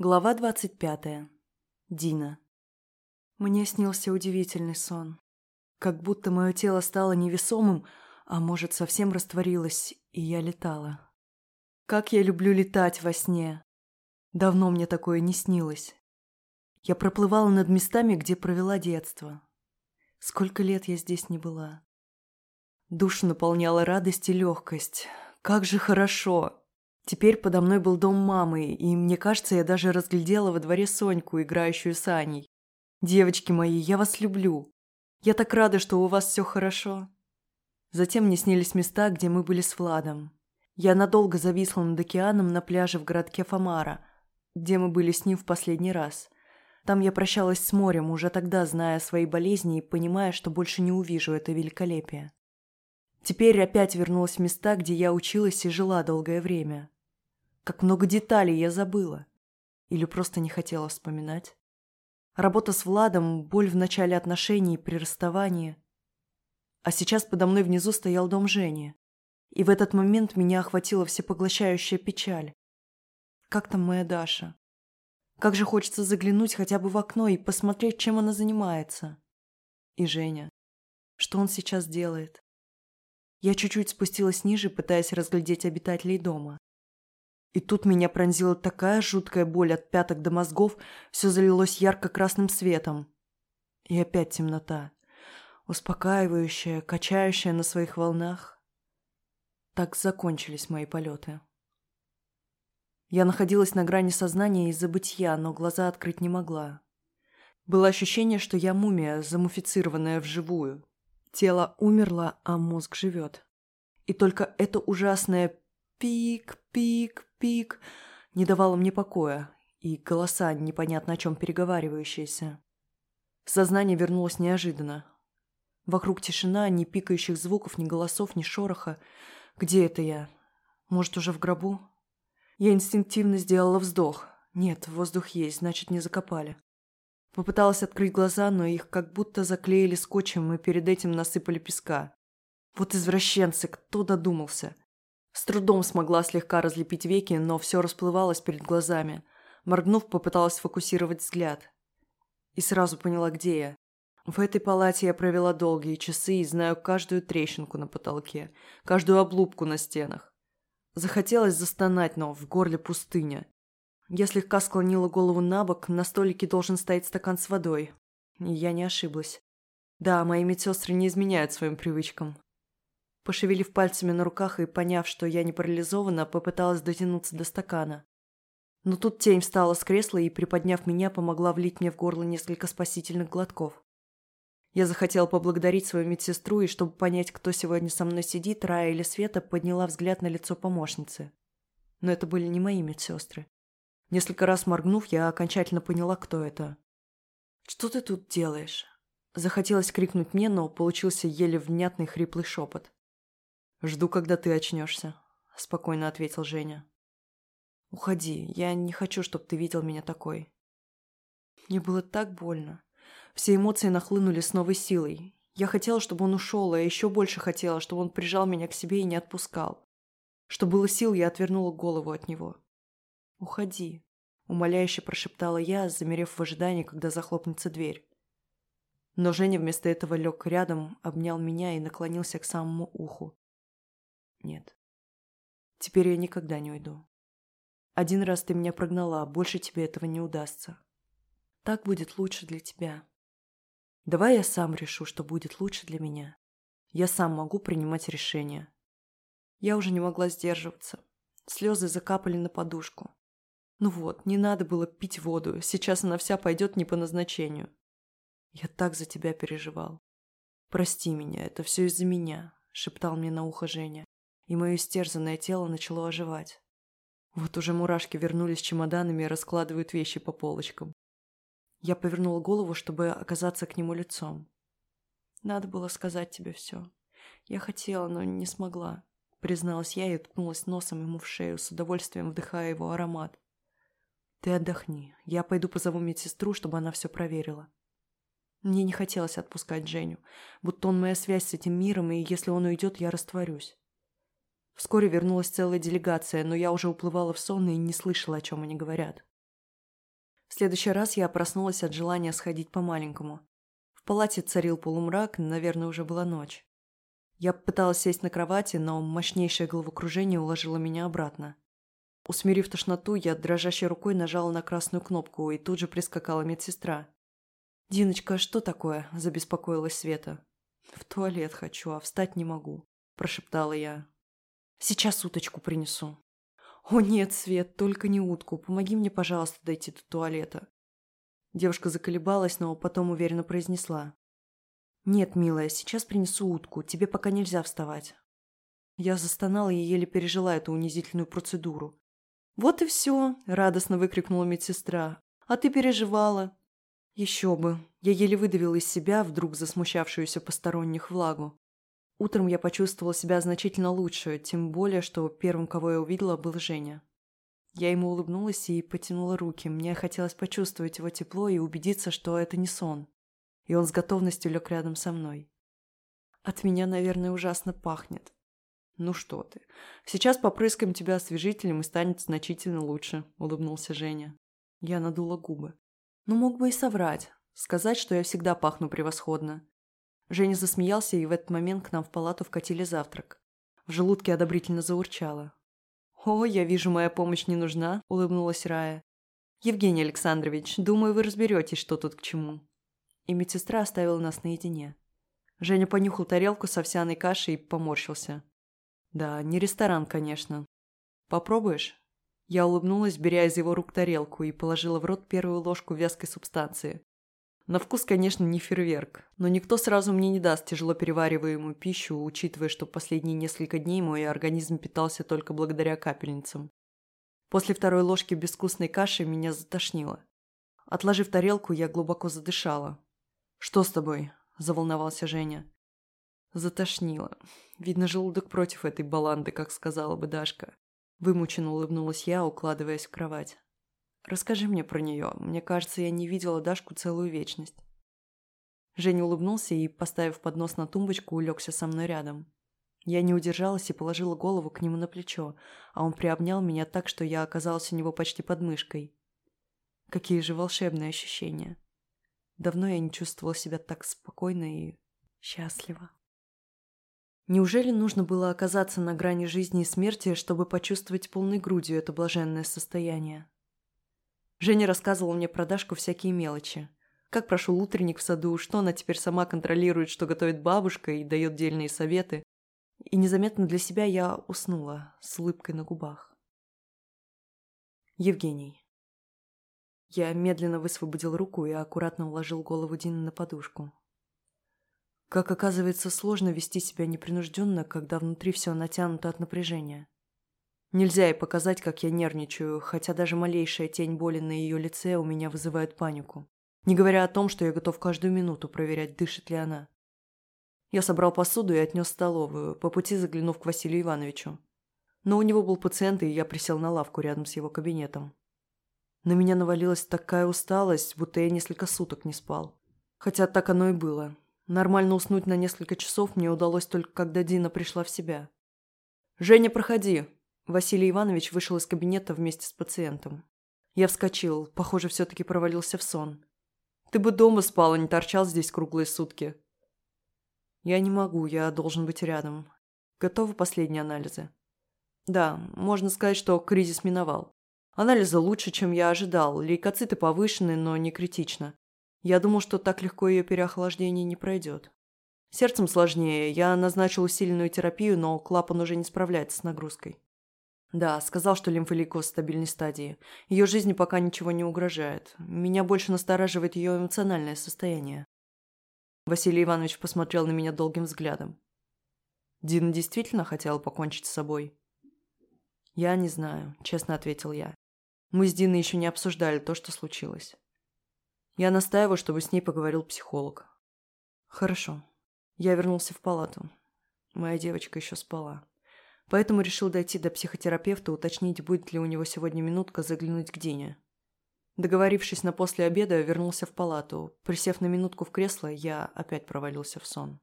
Глава двадцать пятая. Дина. Мне снился удивительный сон. Как будто мое тело стало невесомым, а может, совсем растворилось, и я летала. Как я люблю летать во сне. Давно мне такое не снилось. Я проплывала над местами, где провела детство. Сколько лет я здесь не была. Душу наполняла радость и легкость. Как же хорошо! Теперь подо мной был дом мамы, и мне кажется, я даже разглядела во дворе Соньку, играющую с Аней. «Девочки мои, я вас люблю. Я так рада, что у вас все хорошо». Затем мне снились места, где мы были с Владом. Я надолго зависла над океаном на пляже в городке Фомара, где мы были с ним в последний раз. Там я прощалась с морем, уже тогда зная о своей болезни и понимая, что больше не увижу это великолепие. Теперь опять вернулась в места, где я училась и жила долгое время. Как много деталей я забыла. Или просто не хотела вспоминать. Работа с Владом, боль в начале отношений при расставании. А сейчас подо мной внизу стоял дом Жени. И в этот момент меня охватила всепоглощающая печаль. Как там моя Даша? Как же хочется заглянуть хотя бы в окно и посмотреть, чем она занимается. И Женя. Что он сейчас делает? Я чуть-чуть спустилась ниже, пытаясь разглядеть обитателей дома. И тут меня пронзила такая жуткая боль от пяток до мозгов, все залилось ярко-красным светом. И опять темнота, успокаивающая, качающая на своих волнах. Так закончились мои полеты. Я находилась на грани сознания и забытья, но глаза открыть не могла. Было ощущение, что я мумия, замуфицированная вживую. Тело умерло, а мозг живет. И только это ужасное пик, пик, пик не давало мне покоя, и голоса, непонятно о чем переговаривающиеся. Сознание вернулось неожиданно. Вокруг тишина, ни пикающих звуков, ни голосов, ни шороха. Где это я? Может, уже в гробу? Я инстинктивно сделала вздох. Нет, воздух есть, значит, не закопали. Попыталась открыть глаза, но их как будто заклеили скотчем и перед этим насыпали песка. Вот извращенцы, кто додумался? С трудом смогла слегка разлепить веки, но все расплывалось перед глазами. Моргнув, попыталась сфокусировать взгляд. И сразу поняла, где я. В этой палате я провела долгие часы и знаю каждую трещинку на потолке, каждую облупку на стенах. Захотелось застонать, но в горле пустыня. Я слегка склонила голову на бок, на столике должен стоять стакан с водой. И я не ошиблась. Да, мои медсестры не изменяют своим привычкам. Пошевелив пальцами на руках и поняв, что я не парализована, попыталась дотянуться до стакана. Но тут тень встала с кресла и, приподняв меня, помогла влить мне в горло несколько спасительных глотков. Я захотела поблагодарить свою медсестру, и чтобы понять, кто сегодня со мной сидит, Рая или Света, подняла взгляд на лицо помощницы. Но это были не мои медсестры. Несколько раз моргнув, я окончательно поняла, кто это. «Что ты тут делаешь?» Захотелось крикнуть мне, но получился еле внятный хриплый шепот. «Жду, когда ты очнешься», – спокойно ответил Женя. «Уходи, я не хочу, чтобы ты видел меня такой». Мне было так больно. Все эмоции нахлынули с новой силой. Я хотела, чтобы он ушел, а еще больше хотела, чтобы он прижал меня к себе и не отпускал. Что было сил, я отвернула голову от него. «Уходи», – умоляюще прошептала я, замерев в ожидании, когда захлопнется дверь. Но Женя вместо этого лег рядом, обнял меня и наклонился к самому уху. Нет. Теперь я никогда не уйду. Один раз ты меня прогнала, больше тебе этого не удастся. Так будет лучше для тебя. Давай я сам решу, что будет лучше для меня. Я сам могу принимать решения. Я уже не могла сдерживаться. Слезы закапали на подушку. Ну вот, не надо было пить воду, сейчас она вся пойдет не по назначению. Я так за тебя переживал. Прости меня, это все из-за меня, шептал мне на ухо Женя и мое истерзанное тело начало оживать. Вот уже мурашки вернулись чемоданами и раскладывают вещи по полочкам. Я повернула голову, чтобы оказаться к нему лицом. «Надо было сказать тебе все. Я хотела, но не смогла», — призналась я и уткнулась носом ему в шею, с удовольствием вдыхая его аромат. «Ты отдохни. Я пойду позову медсестру, чтобы она все проверила». Мне не хотелось отпускать Женю, будто он моя связь с этим миром, и если он уйдет, я растворюсь. Вскоре вернулась целая делегация, но я уже уплывала в сон и не слышала, о чем они говорят. В следующий раз я проснулась от желания сходить по-маленькому. В палате царил полумрак, наверное, уже была ночь. Я пыталась сесть на кровати, но мощнейшее головокружение уложило меня обратно. Усмирив тошноту, я дрожащей рукой нажала на красную кнопку, и тут же прискакала медсестра. «Диночка, что такое?» – забеспокоилась Света. «В туалет хочу, а встать не могу», – прошептала я. «Сейчас уточку принесу». «О нет, Свет, только не утку. Помоги мне, пожалуйста, дойти до туалета». Девушка заколебалась, но потом уверенно произнесла. «Нет, милая, сейчас принесу утку. Тебе пока нельзя вставать». Я застонала и еле пережила эту унизительную процедуру. «Вот и все!» – радостно выкрикнула медсестра. «А ты переживала!» Еще бы. Я еле выдавила из себя вдруг засмущавшуюся посторонних влагу. Утром я почувствовала себя значительно лучше, тем более, что первым, кого я увидела, был Женя. Я ему улыбнулась и потянула руки. Мне хотелось почувствовать его тепло и убедиться, что это не сон. И он с готовностью лег рядом со мной. От меня, наверное, ужасно пахнет. «Ну что ты. Сейчас попрыскаем тебя освежителем и станет значительно лучше», — улыбнулся Женя. Я надула губы. «Ну, мог бы и соврать. Сказать, что я всегда пахну превосходно». Женя засмеялся, и в этот момент к нам в палату вкатили завтрак. В желудке одобрительно заурчало. «О, я вижу, моя помощь не нужна», — улыбнулась Рая. «Евгений Александрович, думаю, вы разберетесь, что тут к чему». И медсестра оставила нас наедине. Женя понюхал тарелку с овсяной кашей и поморщился. Да, не ресторан, конечно. Попробуешь? Я улыбнулась, беря из его рук тарелку и положила в рот первую ложку вязкой субстанции. На вкус, конечно, не фейерверк, но никто сразу мне не даст тяжело перевариваемую пищу, учитывая, что последние несколько дней мой организм питался только благодаря капельницам. После второй ложки безвкусной каши меня затошнило. Отложив тарелку, я глубоко задышала. «Что с тобой?» – заволновался Женя. Затошнило. Видно, желудок против этой баланды, как сказала бы Дашка. Вымученно улыбнулась я, укладываясь в кровать. «Расскажи мне про нее. Мне кажется, я не видела Дашку целую вечность». Женя улыбнулся и, поставив поднос на тумбочку, улегся со мной рядом. Я не удержалась и положила голову к нему на плечо, а он приобнял меня так, что я оказалась у него почти под мышкой. Какие же волшебные ощущения. Давно я не чувствовала себя так спокойно и счастливо. Неужели нужно было оказаться на грани жизни и смерти, чтобы почувствовать полной грудью это блаженное состояние? Женя рассказывала мне про Дашку всякие мелочи. Как прошел утренник в саду, что она теперь сама контролирует, что готовит бабушка и дает дельные советы. И незаметно для себя я уснула с улыбкой на губах. Евгений. Я медленно высвободил руку и аккуратно уложил голову Дины на подушку. Как оказывается, сложно вести себя непринужденно, когда внутри все натянуто от напряжения. Нельзя и показать, как я нервничаю, хотя даже малейшая тень боли на ее лице у меня вызывает панику. Не говоря о том, что я готов каждую минуту проверять, дышит ли она. Я собрал посуду и отнес столовую, по пути заглянув к Василию Ивановичу. Но у него был пациент, и я присел на лавку рядом с его кабинетом. На меня навалилась такая усталость, будто я несколько суток не спал. Хотя так оно и было. Нормально уснуть на несколько часов мне удалось только когда Дина пришла в себя. «Женя, проходи!» Василий Иванович вышел из кабинета вместе с пациентом. Я вскочил, похоже, все-таки провалился в сон. «Ты бы дома спал, а не торчал здесь круглые сутки». «Я не могу, я должен быть рядом. Готовы последние анализы?» «Да, можно сказать, что кризис миновал. Анализы лучше, чем я ожидал, лейкоциты повышены, но не критично. Я думал, что так легко ее переохлаждение не пройдет. Сердцем сложнее. Я назначил усиленную терапию, но клапан уже не справляется с нагрузкой. Да, сказал, что лимфолейкоз в стабильной стадии. Ее жизни пока ничего не угрожает. Меня больше настораживает ее эмоциональное состояние. Василий Иванович посмотрел на меня долгим взглядом. Дина действительно хотела покончить с собой? Я не знаю, честно ответил я. Мы с Диной еще не обсуждали то, что случилось. Я настаиваю, чтобы с ней поговорил психолог. Хорошо. Я вернулся в палату. Моя девочка еще спала. Поэтому решил дойти до психотерапевта, уточнить, будет ли у него сегодня минутка заглянуть к Дине. Договорившись на после обеда, вернулся в палату. Присев на минутку в кресло, я опять провалился в сон.